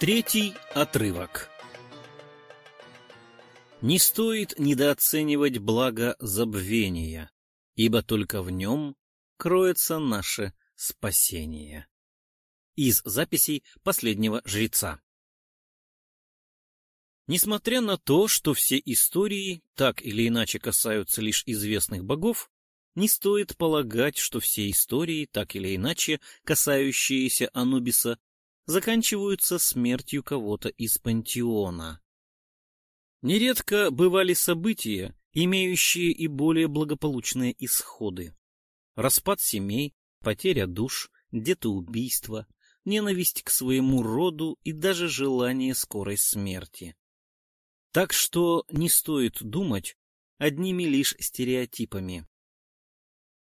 Третий отрывок. Не стоит недооценивать благо забвения, ибо только в нем кроется наше спасение. Из записей последнего жреца. Несмотря на то, что все истории так или иначе касаются лишь известных богов, не стоит полагать, что все истории, так или иначе касающиеся Анубиса, заканчиваются смертью кого-то из пантеона. Нередко бывали события, имеющие и более благополучные исходы. Распад семей, потеря душ, детоубийство, ненависть к своему роду и даже желание скорой смерти. Так что не стоит думать одними лишь стереотипами.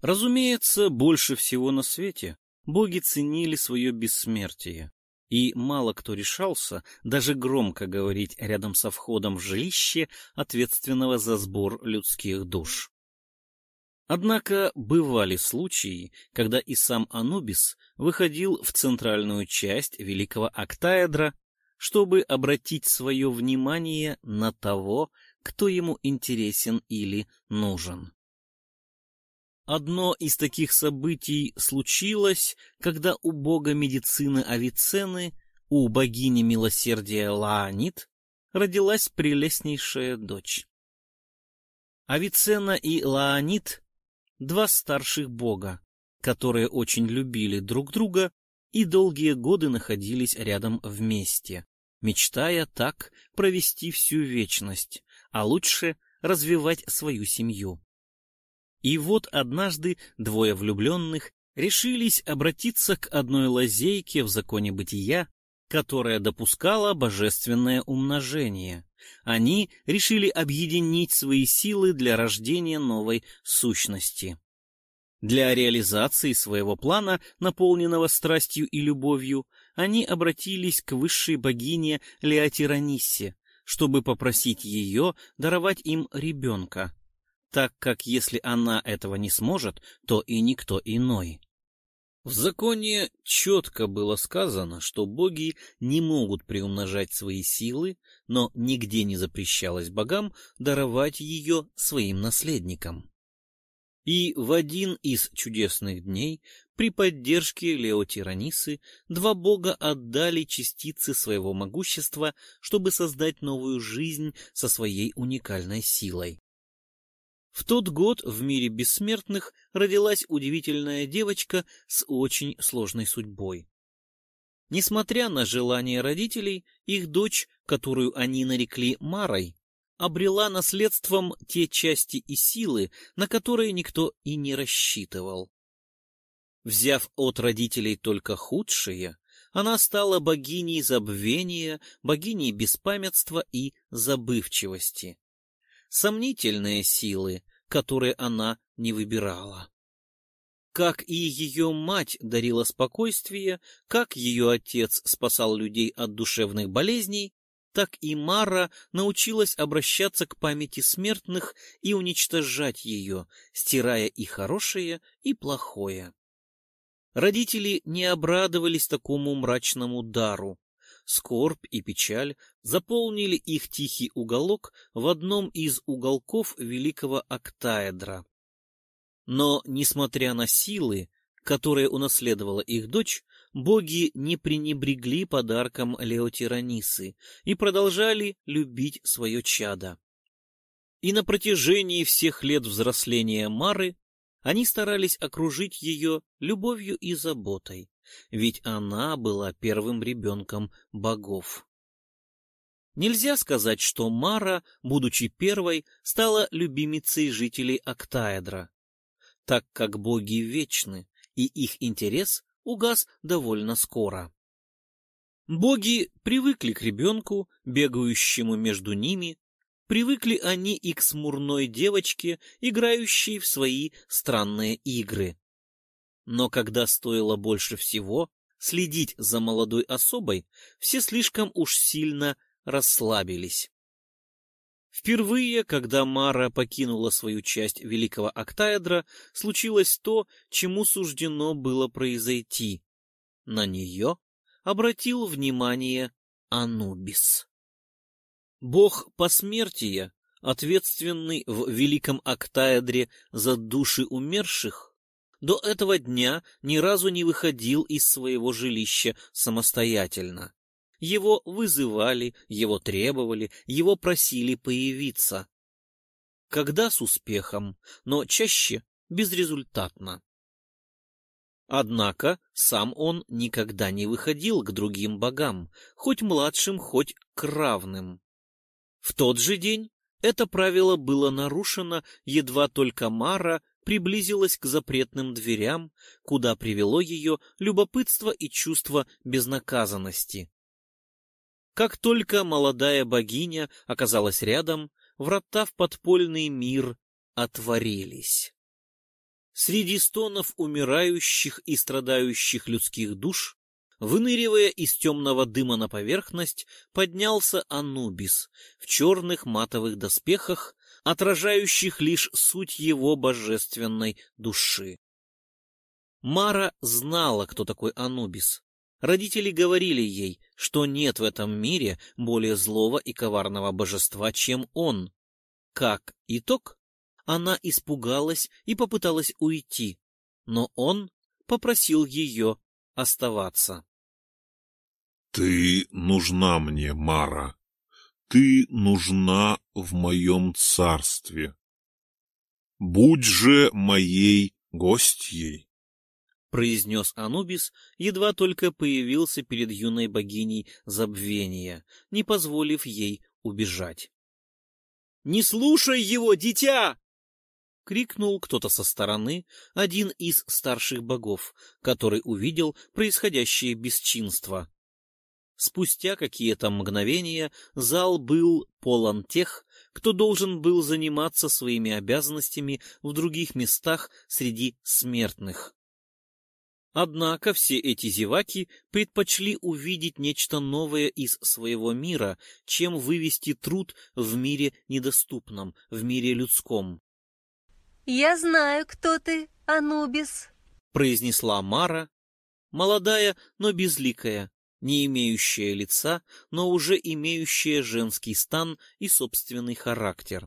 Разумеется, больше всего на свете боги ценили свое бессмертие, и мало кто решался даже громко говорить рядом со входом в жилище ответственного за сбор людских душ. Однако бывали случаи, когда и сам Анубис выходил в центральную часть великого октаэдра, чтобы обратить свое внимание на того, кто ему интересен или нужен. Одно из таких событий случилось, когда у бога медицины Авиценны, у богини милосердия Лаанит, родилась прелестнейшая дочь. Авиценна и Лаанит — два старших бога, которые очень любили друг друга и долгие годы находились рядом вместе, мечтая так провести всю вечность, а лучше развивать свою семью. И вот однажды двое влюбленных решились обратиться к одной лазейке в законе бытия, которая допускала божественное умножение. Они решили объединить свои силы для рождения новой сущности. Для реализации своего плана, наполненного страстью и любовью, они обратились к высшей богине Леотираниссе, чтобы попросить ее даровать им ребенка так как если она этого не сможет, то и никто иной. В законе четко было сказано, что боги не могут приумножать свои силы, но нигде не запрещалось богам даровать ее своим наследникам. И в один из чудесных дней при поддержке Леотиранисы два бога отдали частицы своего могущества, чтобы создать новую жизнь со своей уникальной силой. В тот год в мире бессмертных родилась удивительная девочка с очень сложной судьбой. Несмотря на желание родителей, их дочь, которую они нарекли Марой, обрела наследством те части и силы, на которые никто и не рассчитывал. Взяв от родителей только худшее, она стала богиней забвения, богиней беспамятства и забывчивости сомнительные силы, которые она не выбирала. Как и ее мать дарила спокойствие, как ее отец спасал людей от душевных болезней, так и Мара научилась обращаться к памяти смертных и уничтожать ее, стирая и хорошее, и плохое. Родители не обрадовались такому мрачному дару, скорбь и печаль заполнили их тихий уголок в одном из уголков великого октаэдра. Но, несмотря на силы, которые унаследовала их дочь, боги не пренебрегли подарком Леотиранисы и продолжали любить свое чадо. И на протяжении всех лет взросления Мары они старались окружить ее любовью и заботой ведь она была первым ребенком богов. Нельзя сказать, что Мара, будучи первой, стала любимицей жителей Октаэдра, так как боги вечны, и их интерес угас довольно скоро. Боги привыкли к ребенку, бегающему между ними, привыкли они и к смурной девочке, играющей в свои странные игры. Но когда стоило больше всего следить за молодой особой, все слишком уж сильно расслабились. Впервые, когда Мара покинула свою часть Великого Октаэдра, случилось то, чему суждено было произойти. На нее обратил внимание Анубис. Бог посмертия, ответственный в Великом Октаэдре за души умерших, до этого дня ни разу не выходил из своего жилища самостоятельно. Его вызывали, его требовали, его просили появиться. Когда с успехом, но чаще безрезультатно. Однако сам он никогда не выходил к другим богам, хоть младшим, хоть к равным. В тот же день это правило было нарушено, едва только Мара приблизилась к запретным дверям, куда привело ее любопытство и чувство безнаказанности. Как только молодая богиня оказалась рядом, врата в подпольный мир отворились. Среди стонов умирающих и страдающих людских душ, выныривая из темного дыма на поверхность, поднялся Анубис в черных матовых доспехах, отражающих лишь суть его божественной души. Мара знала, кто такой Анубис. Родители говорили ей, что нет в этом мире более злого и коварного божества, чем он. Как итог, она испугалась и попыталась уйти, но он попросил ее оставаться. — Ты нужна мне, Мара. Ты нужна в моем царстве. Будь же моей гостьей произнес Анубис, едва только появился перед юной богиней забвения, не позволив ей убежать. — Не слушай его, дитя! — крикнул кто-то со стороны, один из старших богов, который увидел происходящее бесчинство. Спустя какие-то мгновения зал был полон тех, кто должен был заниматься своими обязанностями в других местах среди смертных. Однако все эти зеваки предпочли увидеть нечто новое из своего мира, чем вывести труд в мире недоступном, в мире людском. «Я знаю, кто ты, Анубис», — произнесла Мара, молодая, но безликая, не имеющая лица, но уже имеющая женский стан и собственный характер.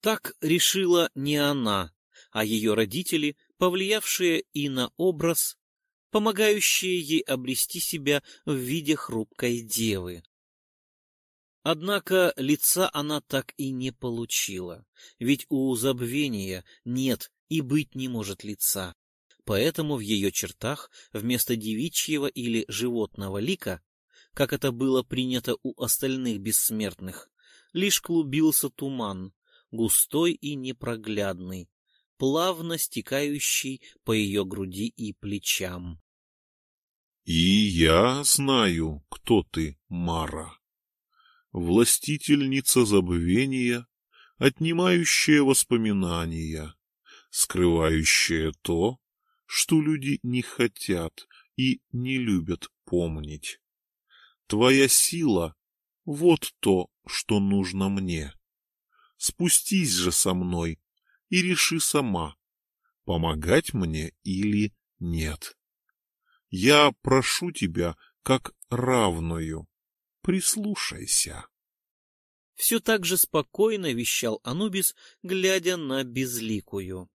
Так решила не она, а ее родители, повлиявшие и на образ, помогающие ей обрести себя в виде хрупкой девы. Однако лица она так и не получила, ведь у забвения нет и быть не может лица. Поэтому в ее чертах вместо девичьего или животного лика, как это было принято у остальных бессмертных, лишь клубился туман, густой и непроглядный, плавно стекающий по ее груди и плечам. — И я знаю, кто ты, Мара. Властительница забвения, отнимающая воспоминания, скрывающая то, что люди не хотят и не любят помнить. Твоя сила — вот то, что нужно мне. Спустись же со мной и реши сама, помогать мне или нет. Я прошу тебя как равную, прислушайся. Все так же спокойно вещал Анубис, глядя на безликую.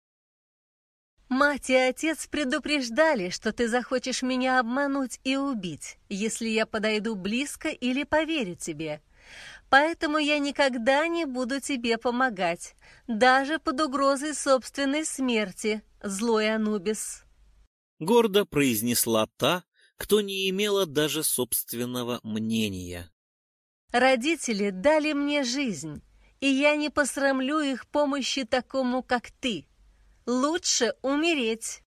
Мать и отец предупреждали, что ты захочешь меня обмануть и убить, если я подойду близко или поверю тебе. Поэтому я никогда не буду тебе помогать, даже под угрозой собственной смерти, злой Анубис. Гордо произнесла та, кто не имела даже собственного мнения. Родители дали мне жизнь, и я не посрамлю их помощи такому, как ты. Лучше умереть.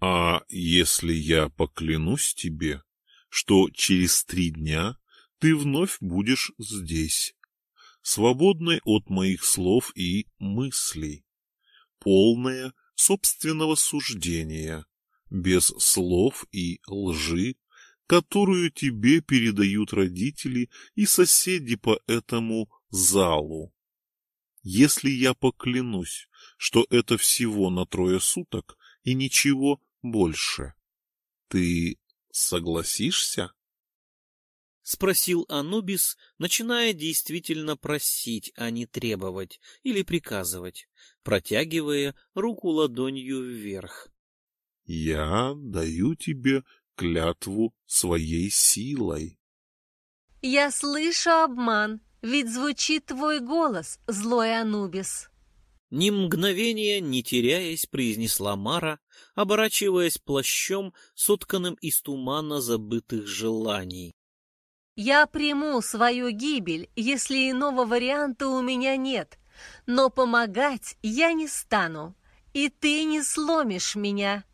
А если я поклянусь тебе, что через три дня ты вновь будешь здесь, свободной от моих слов и мыслей, полная собственного суждения, без слов и лжи, которую тебе передают родители и соседи по этому залу. Если я поклянусь, что это всего на трое суток и ничего больше, ты согласишься? спросил Анубис, начиная действительно просить, а не требовать или приказывать, протягивая руку ладонью вверх. Я даю тебе клятву своей силой. Я слышу обман, ведь звучит твой голос, злой Анубис. Ни мгновения не теряясь, произнесла Мара, оборачиваясь плащом, сотканным из тумана забытых желаний. Я приму свою гибель, если иного варианта у меня нет, но помогать я не стану, и ты не сломишь меня.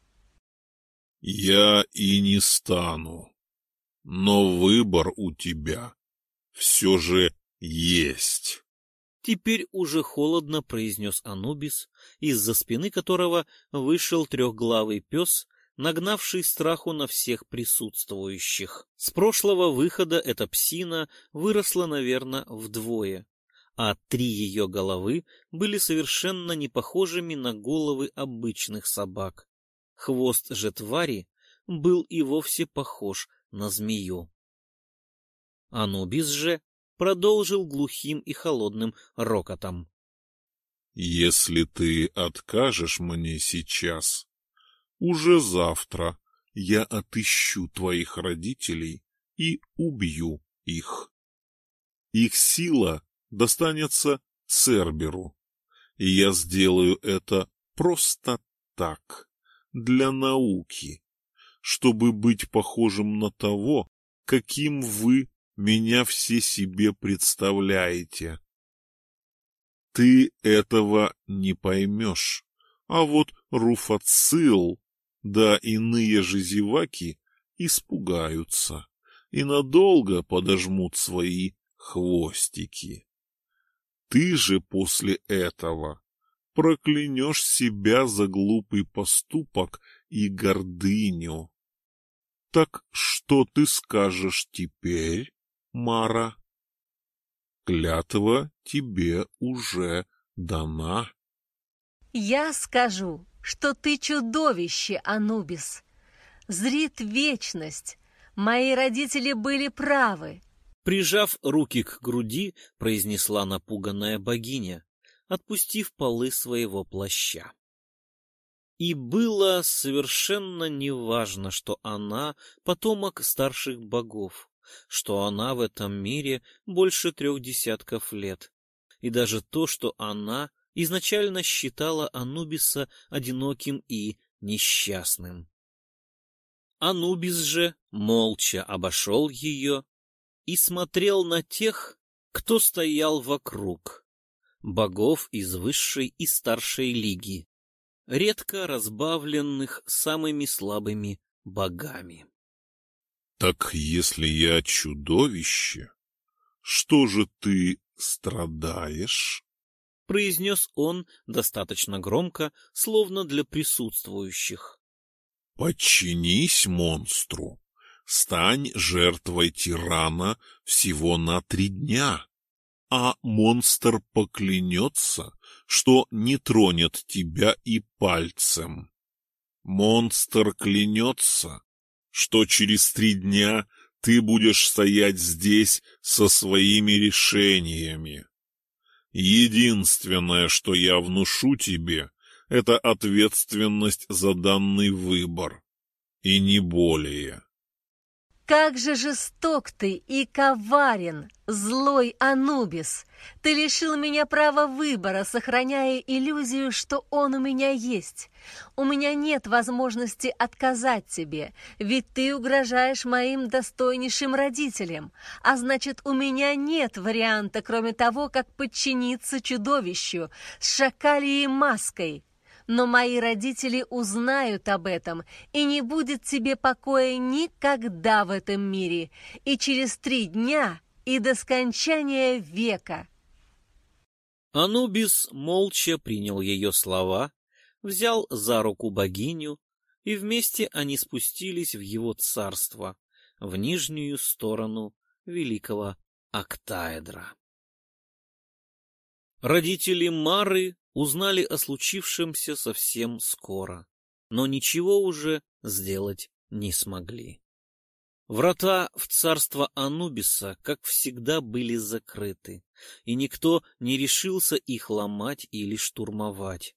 Я и не стану, но выбор у тебя все же есть. Теперь уже холодно произнес Анубис, из-за спины которого вышел трехглавый пес нагнавший страху на всех присутствующих. С прошлого выхода эта псина выросла, наверное, вдвое, а три ее головы были совершенно не похожими на головы обычных собак. Хвост же твари был и вовсе похож на змею. Анубис же продолжил глухим и холодным рокотом. — Если ты откажешь мне сейчас, уже завтра я отыщу твоих родителей и убью их. Их сила достанется Церберу, и я сделаю это просто так, для науки, чтобы быть похожим на того, каким вы меня все себе представляете. Ты этого не поймешь, а вот Руфацил да иные же зеваки испугаются и надолго подожмут свои хвостики. Ты же после этого проклянешь себя за глупый поступок и гордыню. Так что ты скажешь теперь, Мара? Клятва тебе уже дана. Я скажу, что ты чудовище, Анубис. Зрит вечность. Мои родители были правы. Прижав руки к груди, произнесла напуганная богиня, отпустив полы своего плаща. И было совершенно неважно, что она потомок старших богов, что она в этом мире больше трех десятков лет, и даже то, что она изначально считала Анубиса одиноким и несчастным. Анубис же молча обошел ее и смотрел на тех, кто стоял вокруг, богов из высшей и старшей лиги, редко разбавленных самыми слабыми богами. — Так если я чудовище, что же ты страдаешь? — произнес он достаточно громко, словно для присутствующих. — Подчинись монстру, стань жертвой тирана всего на три дня, а монстр поклянется, что не тронет тебя и пальцем. Монстр клянется, что через три дня ты будешь стоять здесь со своими решениями. Единственное, что я внушу тебе, это ответственность за данный выбор. И не более. Как же жесток ты и коварен, злой Анубис! Ты лишил меня права выбора, сохраняя иллюзию, что он у меня есть. У меня нет возможности отказать тебе, ведь ты угрожаешь моим достойнейшим родителям, а значит, у меня нет варианта, кроме того, как подчиниться чудовищу с шакалией маской но мои родители узнают об этом, и не будет тебе покоя никогда в этом мире, и через три дня, и до скончания века». Анубис молча принял ее слова, взял за руку богиню, и вместе они спустились в его царство, в нижнюю сторону великого Октаэдра. Родители Мары узнали о случившемся совсем скоро, но ничего уже сделать не смогли. Врата в царство Анубиса, как всегда, были закрыты, и никто не решился их ломать или штурмовать.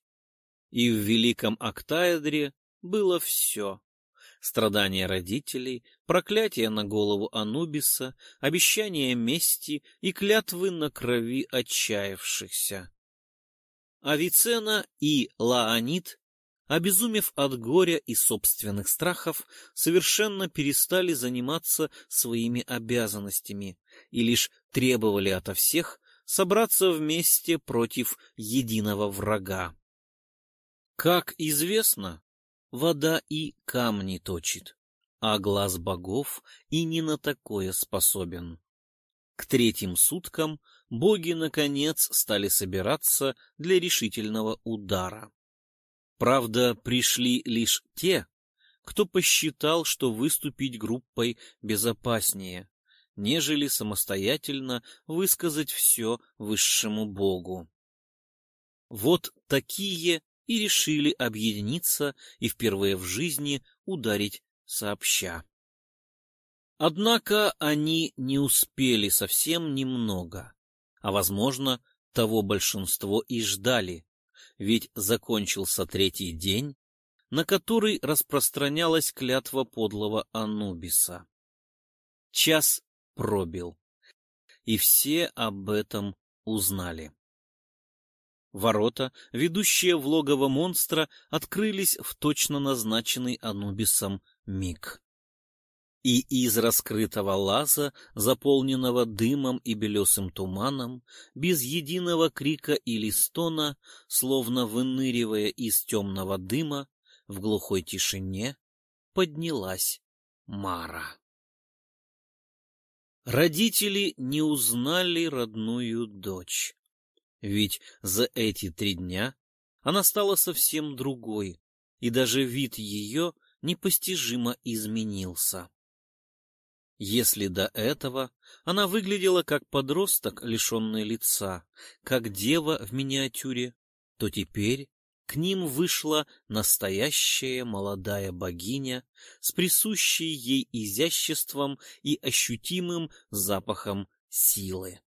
И в Великом Октаэдре было все. Страдания родителей, проклятие на голову Анубиса, обещание мести и клятвы на крови отчаявшихся. Авицена и Лаонит обезумев от горя и собственных страхов, совершенно перестали заниматься своими обязанностями и лишь требовали ото всех собраться вместе против единого врага. Как известно, вода и камни точит, а глаз богов и не на такое способен. К третьим суткам боги, наконец, стали собираться для решительного удара. Правда, пришли лишь те, кто посчитал, что выступить группой безопаснее, нежели самостоятельно высказать все высшему богу. Вот такие и решили объединиться и впервые в жизни ударить сообща. Однако они не успели совсем немного, а, возможно, того большинство и ждали, ведь закончился третий день, на который распространялась клятва подлого Анубиса. Час пробил, и все об этом узнали. Ворота, ведущие в логово монстра, открылись в точно назначенный Анубисом миг и из раскрытого лаза, заполненного дымом и белесым туманом, без единого крика или стона, словно выныривая из темного дыма, в глухой тишине поднялась Мара. Родители не узнали родную дочь, ведь за эти три дня она стала совсем другой, и даже вид ее непостижимо изменился. Если до этого она выглядела как подросток, лишенный лица, как дева в миниатюре, то теперь к ним вышла настоящая молодая богиня с присущей ей изяществом и ощутимым запахом силы.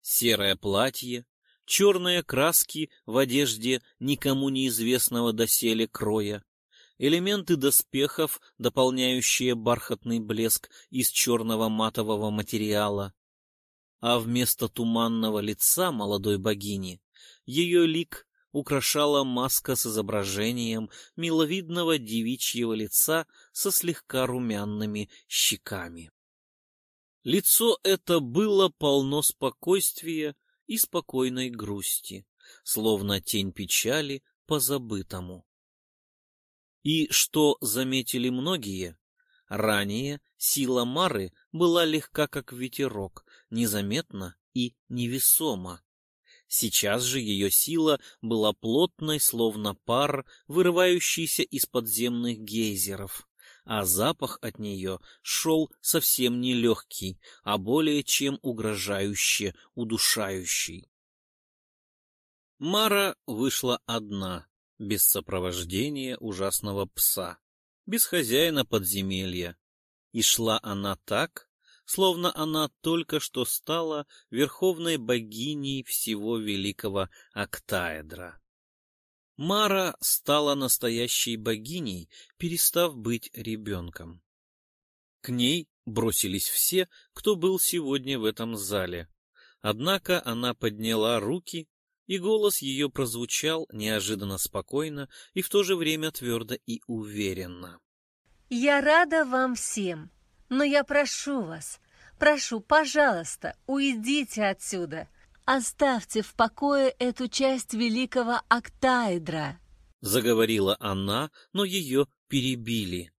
Серое платье, черные краски в одежде никому неизвестного доселе кроя, элементы доспехов, дополняющие бархатный блеск из черного матового материала. А вместо туманного лица молодой богини ее лик украшала маска с изображением миловидного девичьего лица со слегка румяными щеками. Лицо это было полно спокойствия и спокойной грусти, словно тень печали по забытому. И что заметили многие, ранее сила Мары была легка, как ветерок, незаметна и невесома. Сейчас же ее сила была плотной, словно пар, вырывающийся из подземных гейзеров, а запах от нее шел совсем не легкий, а более чем угрожающе удушающий. Мара вышла одна, без сопровождения ужасного пса, без хозяина подземелья. И шла она так, словно она только что стала верховной богиней всего великого Октаэдра. Мара стала настоящей богиней, перестав быть ребенком. К ней бросились все, кто был сегодня в этом зале. Однако она подняла руки и голос ее прозвучал неожиданно спокойно и в то же время твердо и уверенно. «Я рада вам всем, но я прошу вас, прошу, пожалуйста, уйдите отсюда. Оставьте в покое эту часть великого Октаэдра», — заговорила она, но ее перебили.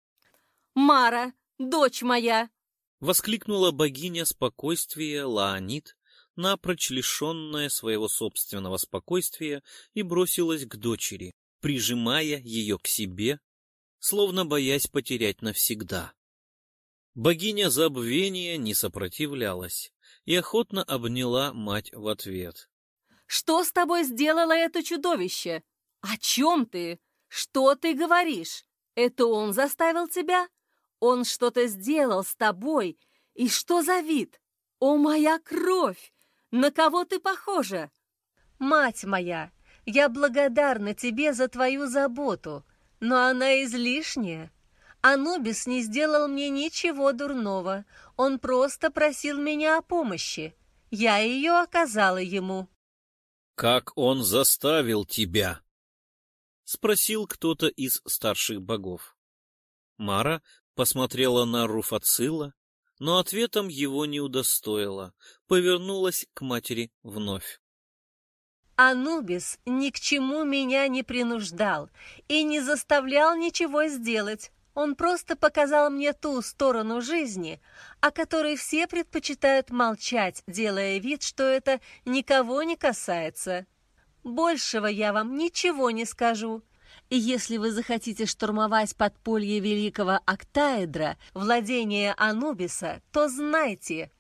«Мара, дочь моя!» — воскликнула богиня спокойствия Лаонит, напрочь лишенная своего собственного спокойствия, и бросилась к дочери, прижимая ее к себе, словно боясь потерять навсегда. Богиня забвения не сопротивлялась и охотно обняла мать в ответ. «Что с тобой сделало это чудовище? О чем ты? Что ты говоришь? Это он заставил тебя? Он что-то сделал с тобой. И что за вид? О, моя кровь! На кого ты похожа? Мать моя, я благодарна тебе за твою заботу, но она излишняя. Анубис не сделал мне ничего дурного, он просто просил меня о помощи. Я ее оказала ему. «Как он заставил тебя?» — спросил кто-то из старших богов. Мара посмотрела на Руфацила, но ответом его не удостоила, повернулась к матери вновь. Анубис ни к чему меня не принуждал и не заставлял ничего сделать. Он просто показал мне ту сторону жизни, о которой все предпочитают молчать, делая вид, что это никого не касается. Большего я вам ничего не скажу. И если вы захотите штурмовать подполье великого Октаэдра, владение Анубиса, то знайте,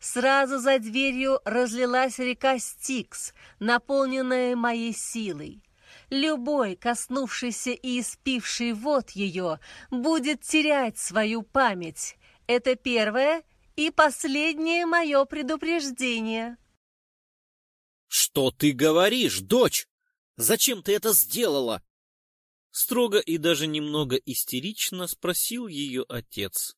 сразу за дверью разлилась река Стикс, наполненная моей силой. Любой, коснувшийся и испивший вод ее, будет терять свою память. Это первое и последнее мое предупреждение. «Что ты говоришь, дочь? Зачем ты это сделала?» Строго и даже немного истерично спросил ее отец.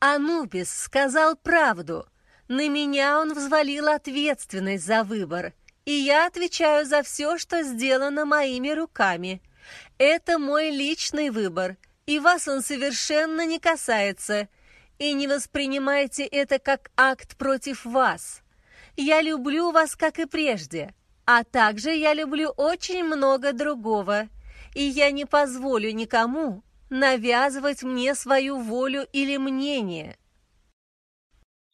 Анубис сказал правду. На меня он взвалил ответственность за выбор, и я отвечаю за все, что сделано моими руками. Это мой личный выбор, и вас он совершенно не касается. И не воспринимайте это как акт против вас. Я люблю вас, как и прежде, а также я люблю очень много другого — и я не позволю никому навязывать мне свою волю или мнение.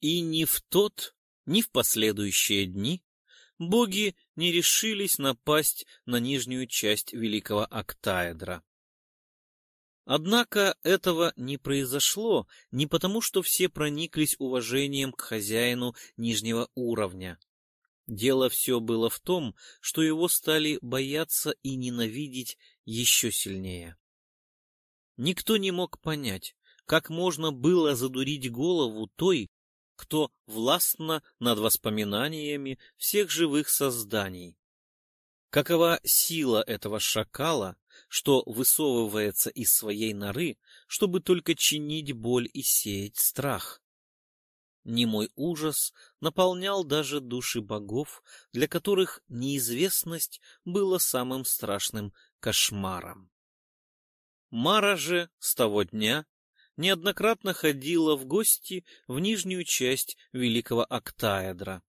И ни в тот, ни в последующие дни боги не решились напасть на нижнюю часть великого Октаэдра. Однако этого не произошло не потому, что все прониклись уважением к хозяину нижнего уровня, Дело все было в том, что его стали бояться и ненавидеть еще сильнее. Никто не мог понять, как можно было задурить голову той, кто властна над воспоминаниями всех живых созданий. Какова сила этого шакала, что высовывается из своей норы, чтобы только чинить боль и сеять страх? Немой ужас наполнял даже души богов, для которых неизвестность была самым страшным кошмаром. Мара же с того дня неоднократно ходила в гости в нижнюю часть великого Октаэдра.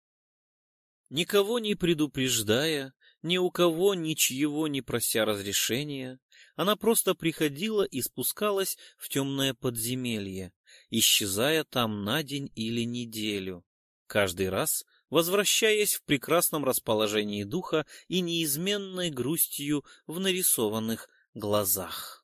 Никого не предупреждая, ни у кого ничего не прося разрешения, она просто приходила и спускалась в темное подземелье, исчезая там на день или неделю, каждый раз возвращаясь в прекрасном расположении духа и неизменной грустью в нарисованных глазах.